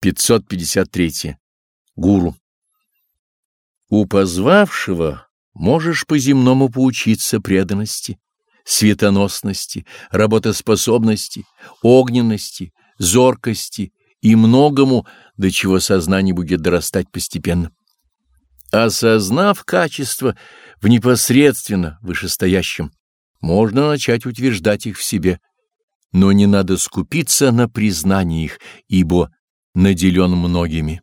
553. Гуру. У позвавшего можешь по-земному поучиться преданности, светоносности, работоспособности, огненности, зоркости и многому, до чего сознание будет дорастать постепенно. Осознав качество в непосредственно вышестоящем, можно начать утверждать их в себе, но не надо скупиться на признании их, ибо наделен многими.